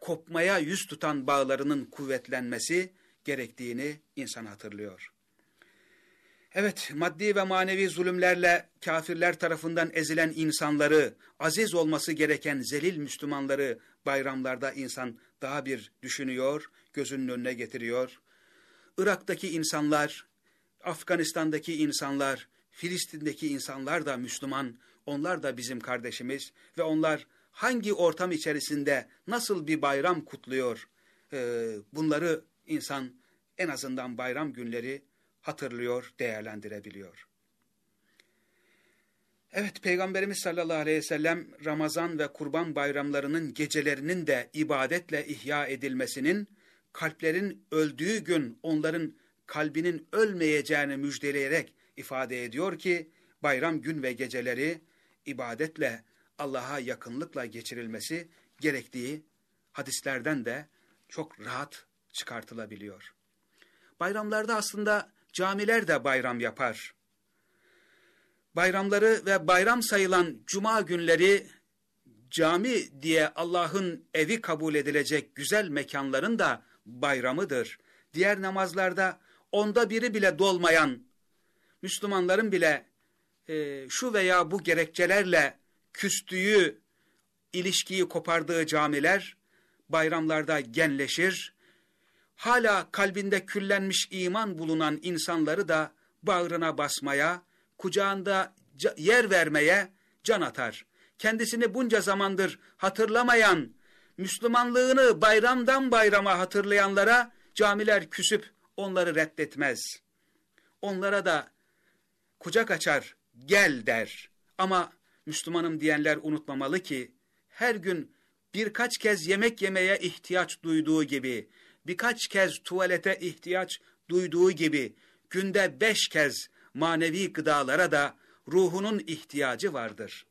kopmaya yüz tutan bağlarının kuvvetlenmesi gerektiğini insan hatırlıyor. Evet, maddi ve manevi zulümlerle kafirler tarafından ezilen insanları, aziz olması gereken zelil Müslümanları bayramlarda insan daha bir düşünüyor, gözünün önüne getiriyor. Irak'taki insanlar, Afganistan'daki insanlar, Filistin'deki insanlar da Müslüman, onlar da bizim kardeşimiz ve onlar hangi ortam içerisinde nasıl bir bayram kutluyor, ee, bunları insan en azından bayram günleri hatırlıyor, değerlendirebiliyor. Evet, Peygamberimiz sallallahu aleyhi ve sellem Ramazan ve Kurban bayramlarının gecelerinin de ibadetle ihya edilmesinin, kalplerin öldüğü gün onların kalbinin ölmeyeceğini müjdeleyerek ifade ediyor ki, bayram gün ve geceleri ibadetle, Allah'a yakınlıkla geçirilmesi gerektiği hadislerden de çok rahat çıkartılabiliyor. Bayramlarda aslında camiler de bayram yapar. Bayramları ve bayram sayılan cuma günleri cami diye Allah'ın evi kabul edilecek güzel mekanların da bayramıdır. Diğer namazlarda onda biri bile dolmayan Müslümanların bile e, şu veya bu gerekçelerle küstüğü, ilişkiyi kopardığı camiler bayramlarda genleşir, hala kalbinde küllenmiş iman bulunan insanları da bağrına basmaya, kucağında yer vermeye can atar. Kendisini bunca zamandır hatırlamayan, Müslümanlığını bayramdan bayrama hatırlayanlara camiler küsüp onları reddetmez. Onlara da kucak açar, gel der. Ama Müslümanım diyenler unutmamalı ki her gün birkaç kez yemek yemeye ihtiyaç duyduğu gibi, birkaç kez tuvalete ihtiyaç duyduğu gibi, günde beş kez manevi gıdalara da ruhunun ihtiyacı vardır.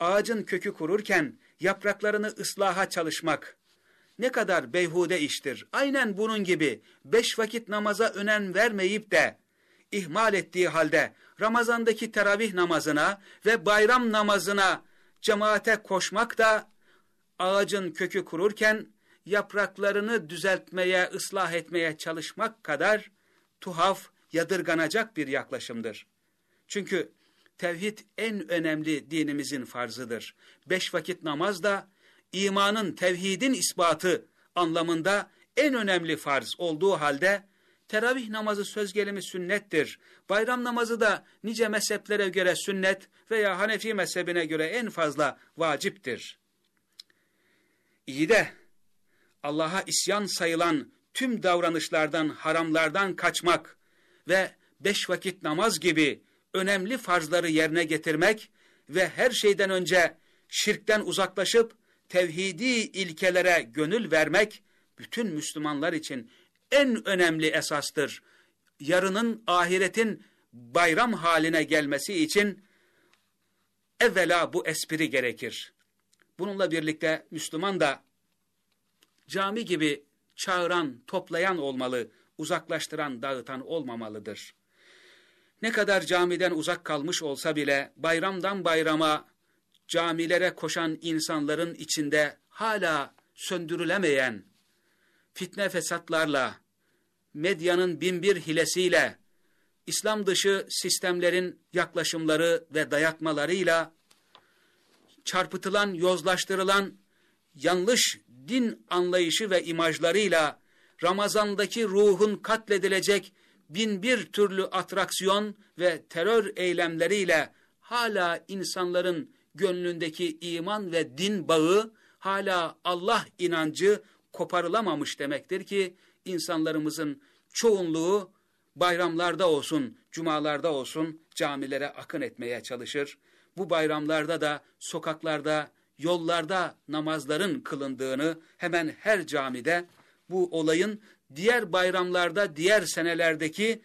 Ağacın kökü kururken yapraklarını ıslaha çalışmak ne kadar beyhude iştir. Aynen bunun gibi beş vakit namaza önem vermeyip de ihmal ettiği halde Ramazan'daki teravih namazına ve bayram namazına cemaate koşmak da ağacın kökü kururken yapraklarını düzeltmeye, ıslah etmeye çalışmak kadar tuhaf, yadırganacak bir yaklaşımdır. Çünkü tevhid en önemli dinimizin farzıdır. Beş vakit namaz da imanın, tevhidin ispatı anlamında en önemli farz olduğu halde teravih namazı söz gelimi sünnettir. Bayram namazı da nice mezheplere göre sünnet veya Hanefi mezhebine göre en fazla vaciptir. İyi de Allah'a isyan sayılan tüm davranışlardan, haramlardan kaçmak ve beş vakit namaz gibi önemli farzları yerine getirmek ve her şeyden önce şirkten uzaklaşıp tevhidi ilkelere gönül vermek bütün Müslümanlar için en önemli esastır. Yarının ahiretin bayram haline gelmesi için evvela bu espri gerekir. Bununla birlikte Müslüman da cami gibi çağıran, toplayan olmalı, uzaklaştıran, dağıtan olmamalıdır. Ne kadar camiden uzak kalmış olsa bile bayramdan bayrama camilere koşan insanların içinde hala söndürülemeyen fitne fesatlarla, medyanın binbir hilesiyle, İslam dışı sistemlerin yaklaşımları ve dayatmalarıyla çarpıtılan, yozlaştırılan yanlış din anlayışı ve imajlarıyla Ramazan'daki ruhun katledilecek bin bir türlü atraksiyon ve terör eylemleriyle hala insanların gönlündeki iman ve din bağı, hala Allah inancı koparılamamış demektir ki insanlarımızın çoğunluğu bayramlarda olsun, cumalarda olsun camilere akın etmeye çalışır. Bu bayramlarda da sokaklarda, yollarda namazların kılındığını hemen her camide bu olayın diğer bayramlarda, diğer senelerdeki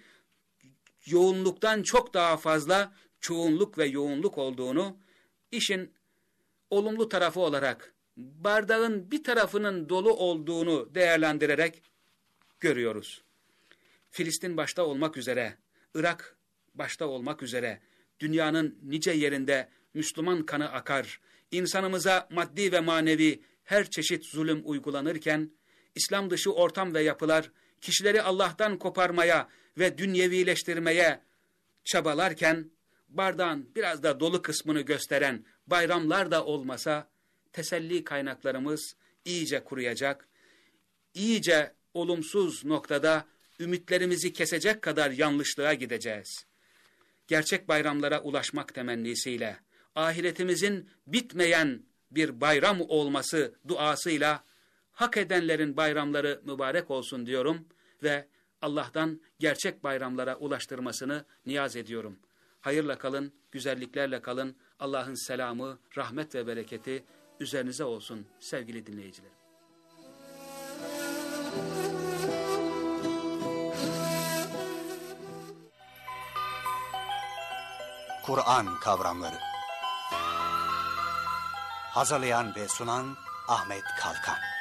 yoğunluktan çok daha fazla çoğunluk ve yoğunluk olduğunu işin olumlu tarafı olarak bardağın bir tarafının dolu olduğunu değerlendirerek görüyoruz. Filistin başta olmak üzere, Irak başta olmak üzere dünyanın nice yerinde Müslüman kanı akar, insanımıza maddi ve manevi her çeşit zulüm uygulanırken, İslam dışı ortam ve yapılar kişileri Allah'tan koparmaya ve dünyevileştirmeye çabalarken bardağın biraz da dolu kısmını gösteren bayramlar da olmasa teselli kaynaklarımız iyice kuruyacak, iyice olumsuz noktada ümitlerimizi kesecek kadar yanlışlığa gideceğiz. Gerçek bayramlara ulaşmak temennisiyle, ahiretimizin bitmeyen bir bayram olması duasıyla, hak edenlerin bayramları mübarek olsun diyorum ve Allah'tan gerçek bayramlara ulaştırmasını niyaz ediyorum. Hayırla kalın, güzelliklerle kalın. Allah'ın selamı, rahmet ve bereketi üzerinize olsun sevgili dinleyicilerim. Kur'an kavramları. Hazırlayan ve sunan Ahmet Kalkan.